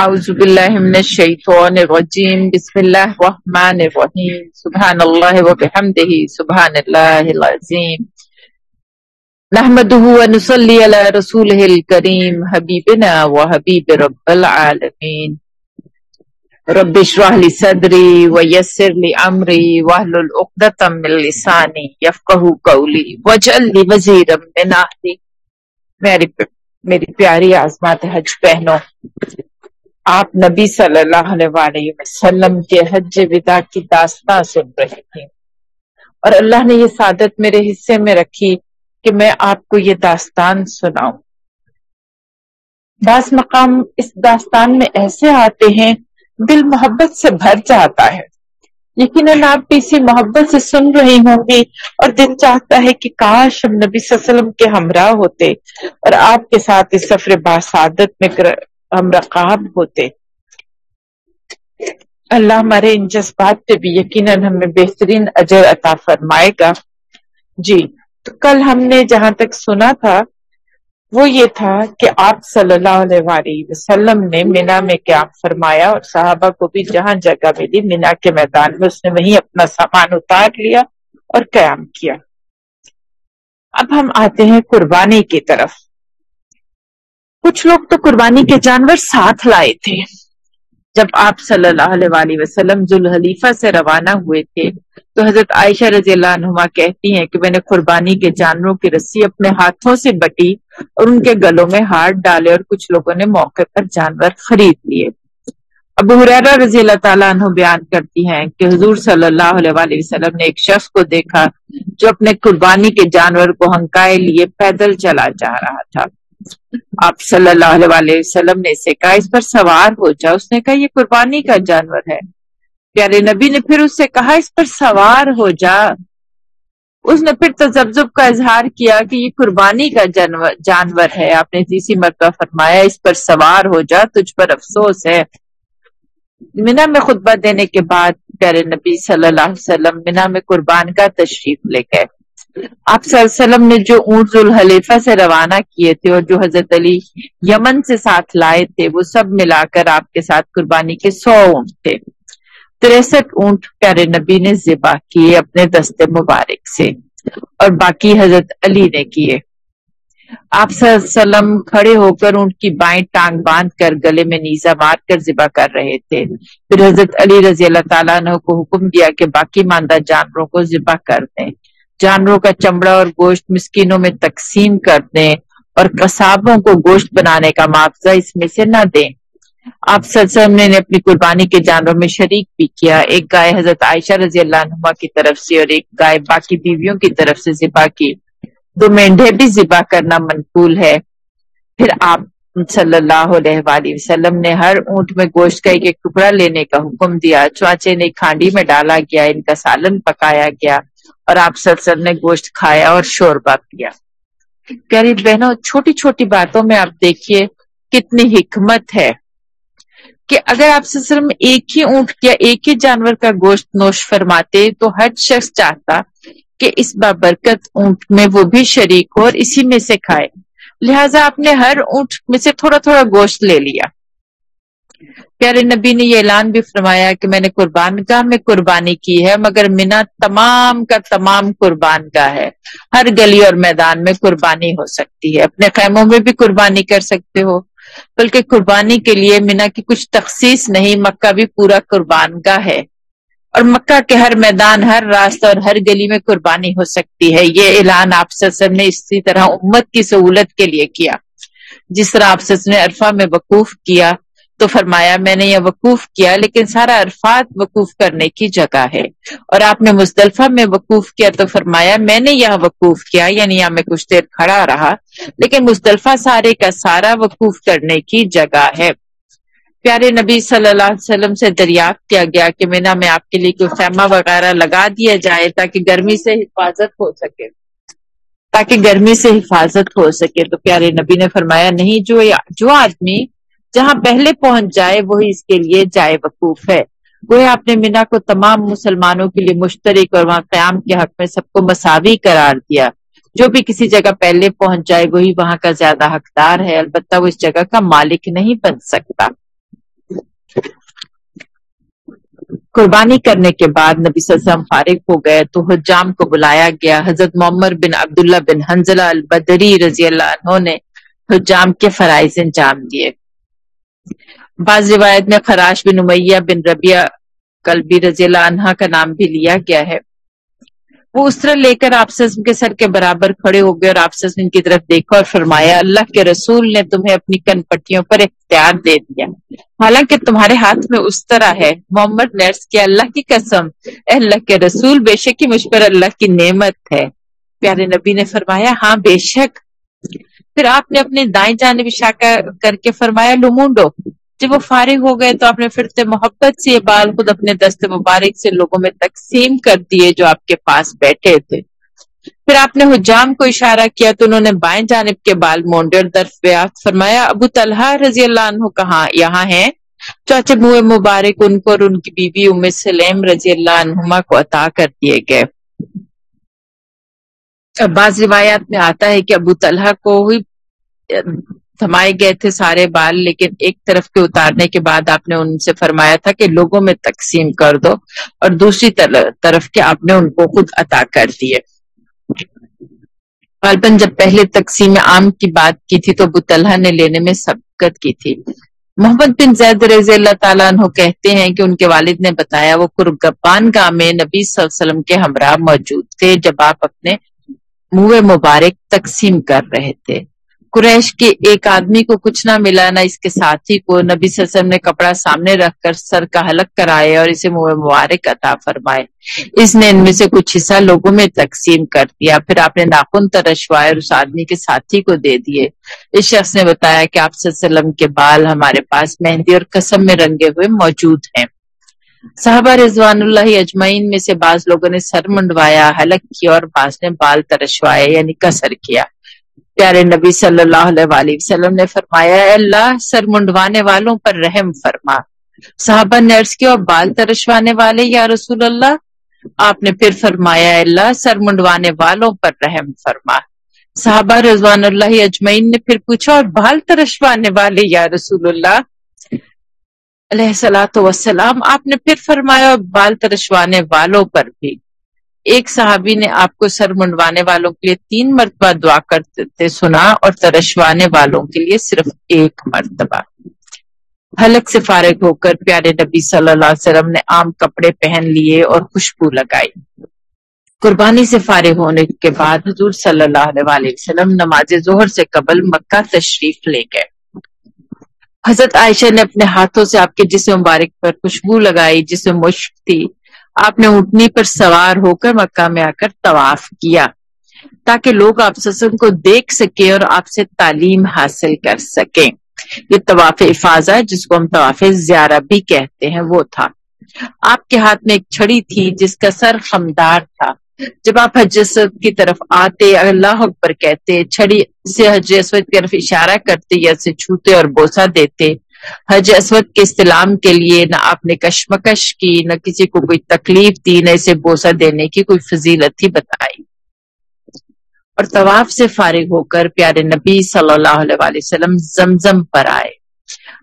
اعوذ باللہ من الشیطان الرجیم، بسم اللہ الرحمن الرحیم، سبحان اللہ و بحمدہ، سبحان اللہ العظیم. نحمده و نصلی علی رسولہ الکریم، حبیبنا و حبیب رب العالمین. رب اشرح لی صدری و یسر لی امری واحلل عقدۃ من لسانی یفقهوا قولی واجعل لی وزیرا من اہلی میری پیاری آزمات حج بہنوں آپ نبی صلی اللہ علیہ وسلم کے حج ودا کی داستان سن رہی تھی اور اللہ نے یہ سعادت میرے حصے میں رکھی کہ میں آپ کو یہ داستان سناؤں۔ بعض مقام اس داستان میں ایسے آتے ہیں، دل محبت سے بھر جاتا ہے۔ یقیناً آپ بھی اسی محبت سے سن رہی ہوں گی اور دل چاہتا ہے کہ کاش ہم نبی صلی اللہ علیہ وسلم کے ہمراہ ہوتے اور آپ کے ساتھ اس سفر باسعادت میں ہم رقاب ہوتے۔ اللہ ہمارے ان جذبات پہ بھی یقیناً ہمیں بہترین اجر عطا فرمائے گا۔ جی تو کل ہم نے جہاں تک سنا تھا، وہ یہ تھا کہ آپ صلی اللہ علیہ وسلم نے مینا میں قیام فرمایا اور صحابہ کو بھی جہاں جگہ ملی، مینا کے میدان میں اس نے وہیں اپنا سامان اتار لیا اور قیام کیا۔ اب ہم آتے ہیں قربانی کی طرف۔ کچھ لوگ تو قربانی کے جانور ساتھ لائے تھے۔ جب آپ صلی اللہ علیہ وآلہ وسلم ذوالحلیفہ سے روانہ ہوئے تھے، تو حضرت عائشہ رضی اللہ عنہما کہتی ہیں کہ میں نے قربانی کے جانوروں کی رسی اپنے ہاتھوں سے بٹی اور ان کے گلوں میں ہاتھ ڈالے اور کچھ لوگوں نے موقع پر جانور خرید لیے۔ ابو حریرہ رضی اللہ تعالیٰ عنہ بیان کرتی ہیں کہ حضور صلی اللہ علیہ وآلہ وسلم نے ایک شخص کو دیکھا جو اپنے قربانی کے جانور کو ہنکائے لیے پیدل چلا جا رہا تھا۔ آپ صلی اللہ علیہ وسلم نے اسے کہا، اس پر سوار ہو جا اس نے کہا، یہ قربانی کا جانور ہے۔ پیارے نبی نے پھر اس سے کہا، اس پر سوار ہو جا۔ اس نے پھر تجبزب کا اظہار کیا کہ یہ قربانی کا جانور ہے۔ آپ نے تیسری مرتبہ فرمایا، اس پر سوار ہو جا، تجھ پر افسوس ہے۔ مینا میں خطبہ دینے کے بعد پیارے نبی صلی اللہ علیہ وسلم مینا میں قربان کا تشریف لے گئے۔ آپ صلی اللہ علیہ وسلم نے جو اونٹ الحلیفہ سے روانہ کیے تھے اور جو حضرت علی یمن سے ساتھ لائے تھے، وہ سب ملا کر آپ کے ساتھ قربانی کے سو اونٹ تھے۔ تریسٹھ اونٹ پیارے نبی نے ذبح کیے اپنے دستے مبارک سے اور باقی حضرت علی نے کیے۔ آپ صلی اللہ علیہ وسلم کھڑے ہو کر اونٹ کی بائیں ٹانگ باندھ کر گلے میں نیزہ مار کر ذبح کر رہے تھے۔ پھر حضرت علی رضی اللہ تعالیٰ نے کو حکم دیا کہ باقی ماندہ جانوروں کو ذبح کر دیں۔ جانوروں کا چمڑا اور گوشت مسکینوں میں تقسیم کر دیں اور قصابوں کو گوشت بنانے کا معاوضہ اس میں سے نہ دیں۔ آپ سلسلم نے اپنی قربانی کے جانوروں میں شریک بھی کیا۔ ایک گائے حضرت عائشہ رضی اللہ عنہ کی طرف سے اور ایک گائے باقی بیویوں کی طرف سے ذبح کی۔ دو مینڈے بھی ذبح کرنا منقول ہے۔ پھر آپ صلی اللہ علیہ وآلہ وسلم نے ہر اونٹ میں گوشت کا ایک ٹکڑا لینے کا حکم دیا چواچے نے کھانڈی میں ڈالا گیا، ان کا سالن پکایا گیا۔ اور آپ سلسل نے گوشت کھایا اور شوربہ پیا۔ پیاری بہنوں، چھوٹی چھوٹی باتوں میں آپ دیکھیے کتنی حکمت ہے کہ اگر آپ سلسل میں ایک ہی اونٹ یا ایک ہی جانور کا گوشت نوش فرماتے تو ہر شخص چاہتا کہ اس بابرکت اونٹ میں وہ بھی شریک ہو اور اسی میں سے کھائے۔ لہٰذا آپ نے ہر اونٹ میں سے تھوڑا تھوڑا گوشت لے لیا۔ پیارے نبی نے یہ اعلان بھی فرمایا کہ میں نے قربان گاہ میں قربانی کی ہے، مگر منا تمام کا تمام قربان گاہ ہے۔ ہر گلی اور میدان میں قربانی ہو سکتی ہے۔ اپنے خیموں میں بھی قربانی کر سکتے ہو۔ بلکہ قربانی کے لیے مینا کی کچھ تخصیص نہیں، مکہ بھی پورا قربان گاہ ہے۔ اور مکہ کے ہر میدان، ہر راستہ اور ہر گلی میں قربانی ہو سکتی ہے۔ یہ اعلان آپ سسر نے اسی طرح امت کی سہولت کے لیے کیا، جس طرح آپ سسر نے عرفہ میں وقوف کیا۔ تو فرمایا، میں نے یہ وقوف کیا لیکن سارا عرفات وقوف کرنے کی جگہ ہے۔ اور آپ نے مزدلفہ میں وقوف کیا تو فرمایا، میں نے یہاں وقوف کیا یعنی یہاں میں کچھ دیر کھڑا رہا، لیکن مزدلفہ سارے کا سارا وقوف کرنے کی جگہ ہے۔ پیارے نبی صلی اللہ علیہ وسلم سے دریافت کیا گیا کہ مینا میں آپ کے لیے کوئی خیمہ وغیرہ لگا دیا جائے تاکہ گرمی سے حفاظت ہو سکے۔ تاکہ گرمی سے حفاظت ہو سکے۔ تو پیارے نبی نے فرمایا، نہیں، جو جو آدمی جہاں پہلے پہنچ جائے وہی اس کے لیے جائے وقوف ہے۔ وہ آپ نے مینا کو تمام مسلمانوں کے لیے مشترک اور وہاں قیام کے حق میں سب کو مساوی قرار دیا۔ جو بھی کسی جگہ پہلے پہنچ جائے وہی وہاں کا زیادہ حقدار ہے۔ البتہ وہ اس جگہ کا مالک نہیں بن سکتا۔ قربانی کرنے کے بعد نبی صلی اللہ علیہ وسلم فارغ ہو گئے تو حجام کو بلایا گیا۔ حضرت محمد بن عبداللہ بن حنزلہ البدری رضی اللہ عنہ نے حجام کے فرائض انجام دیے۔ بعض روایت میں خراش بن امیہ بن ربیہ کلبی رضی اللہ عنہ کا نام بھی لیا گیا ہے۔ وہ اس طرح لے کر آپ کے سر کے برابر کھڑے ہو گئے اور آپ ان کی طرف دیکھا اور فرمایا، اللہ کے رسول نے تمہیں اپنی کن پٹیوں پر اختیار دے دیا۔ حالانکہ تمہارے ہاتھ میں اس طرح ہے۔ محمد نرس کی اللہ کی قسم، اے اللہ کے رسول، بے شک ہی مجھ پر اللہ کی نعمت ہے۔ پیارے نبی نے فرمایا ہاں بے شک۔ پھر آپ نے اپنے دائیں جانب اشاکہ کر کے فرمایا لمونڈو جب وہ فارغ ہو گئے تو آپ نے پھر محبت سے یہ بال خود اپنے دست مبارک سے لوگوں میں تقسیم کر دیے جو آپ کے پاس بیٹھے تھے۔ پھر آپ نے حجام کو اشارہ کیا تو انہوں نے بائیں جانب کے بال مونڈے اور درفیات فرمایا، ابو طلحہ رضی اللہ عنہ کہاں؟ یہاں ہیں۔ چاچا منہ مبارک ان کو اور ان کی بیوی ام سلیم رضی اللہ عنہما کو عطا کر دیے گئے۔ بعض روایات میں آتا ہے کہ ابو طلحہ کو ہی تھمائے گئے تھے سارے بال، لیکن ایک طرف کے اتارنے کے بعد آپ نے ان سے فرمایا تھا کہ لوگوں میں تقسیم کر دو اور دوسری طرف کے آپ نے ان کو خود عطا کر دیے۔ غالباً جب پہلے تقسیم عام کی بات کی تھی تو ابو طلحہ نے لینے میں سبقت کی تھی۔ محمد بن زید رضی اللہ تعالیٰ عنہ کہتے ہیں کہ ان کے والد نے بتایا، وہ قرگبان گاہ میں نبی صلی اللہ علیہ وسلم کے ہمراہ موجود تھے۔ جب آپ اپنے منہ مبارک تقسیم کر رہے تھے۔ قریش کے ایک آدمی کو کچھ نہ ملا، نہ اس کے ساتھی کو۔ نبی صلی اللہ علیہ وسلم نے کپڑا سامنے رکھ کر سر کا حلق کرائے اور اسے منہ مبارک عطا فرمائے۔ اس نے ان میں سے کچھ حصہ لوگوں میں تقسیم کر دیا۔ پھر آپ نے ناخن ترشوائے اور اس آدمی کے ساتھی کو دے دیے۔ اس شخص نے بتایا کہ آپ صلی اللہ علیہ وسلم کے بال ہمارے پاس مہندی اور قسم میں رنگے ہوئے موجود ہیں۔ صحابہ رضوان اللہ اجمعین میں سے بعض لوگوں نے سر منڈوایا، حلق کیا اور بعض نے بال ترشوائے یعنی کسر کیا۔ پیارے نبی صلی اللہ علیہ وآلہ وسلم نے فرمایا، اے اللہ، سر منڈوانے والوں پر رحم فرما۔ صحابہ نرس کے اور بال ترشوانے والے، یا رسول اللہ؟ آپ نے پھر فرمایا، اے اللہ، سر منڈوانے والوں پر رحم فرما۔ صحابہ رضوان اللہ اجمعین نے پھر پوچھا، اور بال ترشوانے والے، یا رسول اللہ؟ علیہ السلام وسلام آپ نے پھر فرمایا بال ترشوانے والوں پر بھی۔ ایک صحابی نے آپ کو سر منڈوانے والوں کے لیے تین مرتبہ دعا کرتے سنا اور ترشوانے والوں کے لیے صرف ایک مرتبہ۔ حلق سے فارغ ہو کر پیارے نبی صلی اللہ علیہ وسلم نے عام کپڑے پہن لیے اور خوشبو لگائی۔ قربانی سے فارغ ہونے کے بعد حضور صلی اللہ علیہ وسلم نماز ظہر سے قبل مکہ تشریف لے گئے۔ حضرت عائشہ نے اپنے ہاتھوں سے آپ کے جسم مبارک پر خوشبو لگائی جسے مشق تھی۔ آپ نے اونٹنی پر سوار ہو کر مکہ میں آ کر طواف کیا تاکہ لوگ آپ سسن کو دیکھ سکیں اور آپ سے تعلیم حاصل کر سکیں۔ یہ طواف افاظہ جس کو ہم طواف زیارہ بھی کہتے ہیں، وہ تھا۔ آپ کے ہاتھ میں ایک چھڑی تھی، جس کا سر خمدار تھا۔ جب آپ حج اسود کی طرف آتے، اللہ اکبر کہتے، چھڑی سے حج اسود کی طرف اشارہ کرتے یا سے چھوتے اور بوسا دیتے، حج اسود کے استعلام کے لیے نہ آپ نے کشمکش کی، نہ کسی کو کوئی تکلیف دی، نہ اسے بوسا دینے کی کوئی فضیلت ہی بتائی۔ اور طواف سے فارغ ہو کر پیارے نبی صلی اللہ علیہ وسلم زمزم پر آئے۔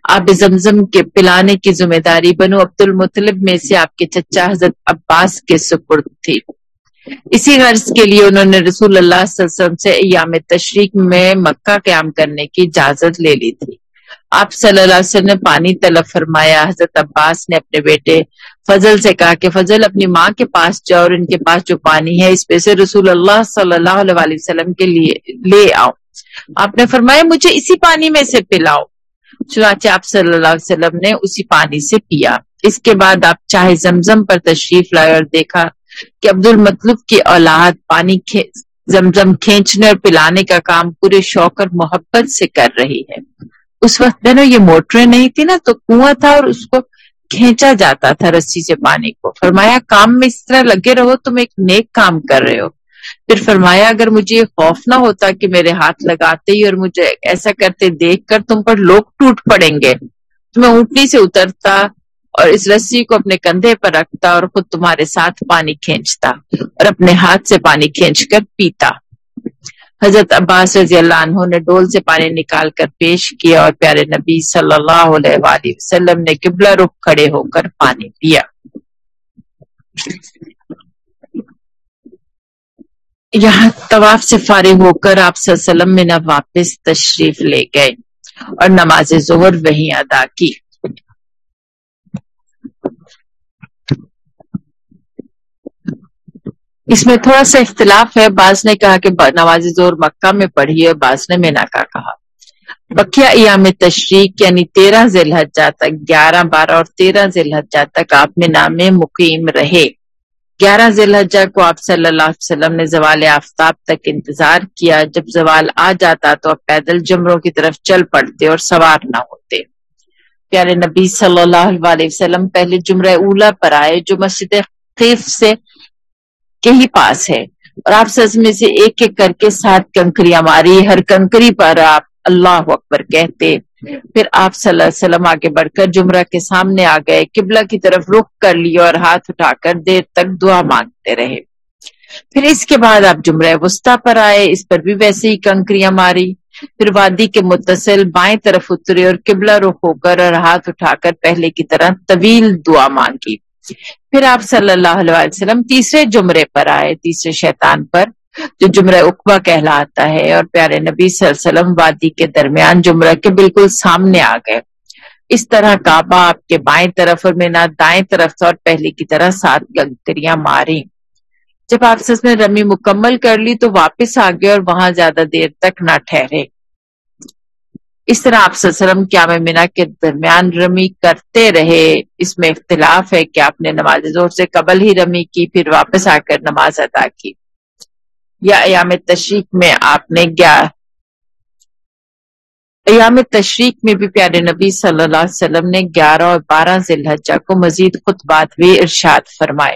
آپ زمزم کے پلانے کی ذمہ داری بنو عبد المطلب میں سے آپ کے چچا حضرت عباس کے سپرد تھی اسی غرض کے لیے انہوں نے رسول اللہ صلی اللہ علیہ وسلم سے ایام تشریق میں مکہ قیام کرنے کی اجازت لے لی تھی۔ آپ صلی اللہ علیہ وسلم نے پانی طلب فرمایا، حضرت عباس نے اپنے بیٹے فضل سے کہا کہ فضل اپنی ماں کے پاس جاؤ اور ان کے پاس جو پانی ہے، اس پہ سے رسول اللہ صلی اللہ علیہ وسلم کے لیے لے آؤ۔ آپ نے فرمایا، مجھے اسی پانی میں سے پلاؤ۔ چنانچہ آپ صلی اللہ علیہ وسلم نے اسی پانی سے پیا۔ اس کے بعد آپ چاہے زمزم پر تشریف لائے اور دیکھا کہ عبد المطلب کی اولاد پانی زمزم کھینچنے اور پلانے کا کام پورے شوق اور محبت سے کر رہی ہے۔ اس وقت دنوں یہ موٹریں نہیں تھی نا، تو کنواں تھا اور اس کو کھینچا جاتا تھا رسی سے پانی کو۔ فرمایا، کام میں اس طرح لگے رہو، تم ایک نیک کام کر رہے ہو۔ پھر فرمایا، اگر مجھے یہ خوف نہ ہوتا کہ میرے ہاتھ لگاتے ہی اور مجھے ایسا کرتے دیکھ کر تم پر لوگ ٹوٹ پڑیں گے، تو میں اونٹنی سے اترتا اور اس رسی کو اپنے کندھے پر رکھتا اور خود تمہارے ساتھ پانی کھینچتا اور اپنے ہاتھ سے پانی کھینچ کر پیتا۔ حضرت عباس رضی اللہ عنہ نے ڈول سے پانی نکال کر پیش کیا اور پیارے نبی صلی اللہ علیہ وآلہ وسلم نے قبلہ رخ کھڑے ہو کر پانی پیا۔ یہاں طواف سے فارغ ہو کر آپ صلی اللہ علیہ وسلم میں نہ واپس تشریف لے گئے اور نماز ظہر وہی ادا کی۔ اس میں تھوڑا سا اختلاف ہے۔ بعض نے کہا کہ نماز زور مکہ میں پڑھی ہے، بعض نے مینا کا کہا۔ بکیا ایام تشریق یعنی تیرہ ذیل حجہ تک، گیارہ بارہ اور تیرہ ذیل حجہ تک آپ میں نام مقیم رہے۔ گیارہ ذیل حجہ کو آپ صلی اللہ علیہ وسلم نے زوال آفتاب تک انتظار کیا۔ جب زوال آ جاتا تو آپ پیدل جمروں کی طرف چل پڑتے اور سوار نہ ہوتے۔ پیارے نبی صلی اللہ علیہ وسلم، پہلے جمرہ اولا پر آئے، جو مسجد خیف سے کے ہی پاس ہے۔ اور آپ سزمے سے ایک ایک کر کے سات کنکریاں ماری، ہر کنکری پر آپ اللہ اکبر کہتے۔ پھر آپ صلی اللہ علیہ وسلم آگے بڑھ کر جمرہ کے سامنے آ گئے، قبلہ کی طرف رخ کر لیا اور ہاتھ اٹھا کر دیر تک دعا مانگتے رہے۔ پھر اس کے بعد آپ جمرہ وسطی پر آئے، اس پر بھی ویسے ہی کنکریاں ماری۔ پھر وادی کے متصل بائیں طرف اترے اور قبلہ رخ ہو کر اور ہاتھ اٹھا کر پہلے کی طرح طویل دعا مانگی۔ پھر آپ صلی اللہ علیہ وسلم تیسرے جمرے پر آئے، تیسرے شیطان پر، جو جمرہ اقبا کہلاتا ہے اور پیارے نبی صلی اللہ علیہ وسلم وادی کے درمیان جمرہ کے بالکل سامنے آ گئے۔ اس طرح کعبہ آپ کے بائیں طرف اور مینا دائیں طرف اور پہلے کی طرح سات گنکریاں ماری جب آپ نے رمی مکمل کر لی تو واپس آ گئے اور وہاں زیادہ دیر تک نہ ٹھہرے۔ اس طرح آپ وسلم کیا میں مینا کے درمیان رمی کرتے رہے، اس میں اختلاف ہے کہ آپ نے نماز زور سے قبل ہی رمی کی، پھر واپس آ کر نماز ادا کی۔ یا ایام تشریق میں آپ نے گیا۔ ایام تشریق میں بھی پیارے نبی صلی اللہ علیہ وسلم نے گیارہ اور بارہ ذی الحجہ کو مزید خطبات بھی ارشاد فرمائے۔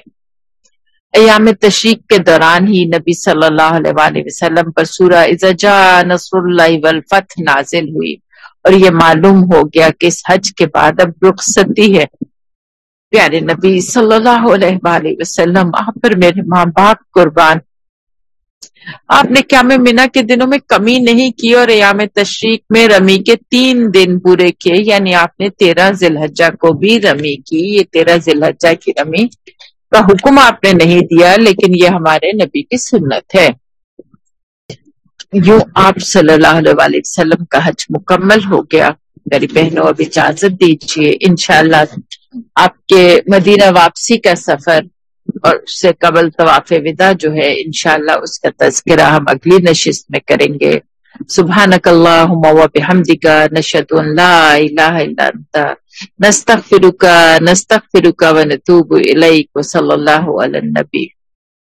ایام تشریق کے دوران ہی نبی صلی اللہ علیہ وآلہ وسلم پر سورہ ازجا نصر اللہ والفتح نازل ہوئی۔ اور یہ معلوم ہو گیا کہ اس حج کے بعد اب رخصتی ہے۔ پیارے نبی صلی اللہ علیہ وآلہ وسلم، آپ پر میرے ماں باپ قربان۔ آپ نے کیا میں مینا کے دنوں میں کمی نہیں کی اور ایام تشریق میں رمی کے تین دن پورے کیے یعنی آپ نے تیرہ ذی کو بھی رمی کی۔ یہ تیرہ ذی کی رمی کا حکم آپ نے نہیں دیا، لیکن یہ ہمارے نبی کی سنت ہے۔ یوں آپ صلی اللہ علیہ وسلم کا حج مکمل ہو گیا۔ میری بہنوں، اب اجازت دیجیے انشاءاللہ آپ کے مدینہ واپسی کا سفر اور اس سے قبل طواف ودا جو ہے، انشاءاللہ اس کا تذکرہ ہم اگلی نشست میں کریں گے۔ سبحانک اللہم و بحمدک، نشہد ان لا الہ الا انت، نستغفرک نستغفرک و نتوب الیک، و صلی اللہ علی النبی۔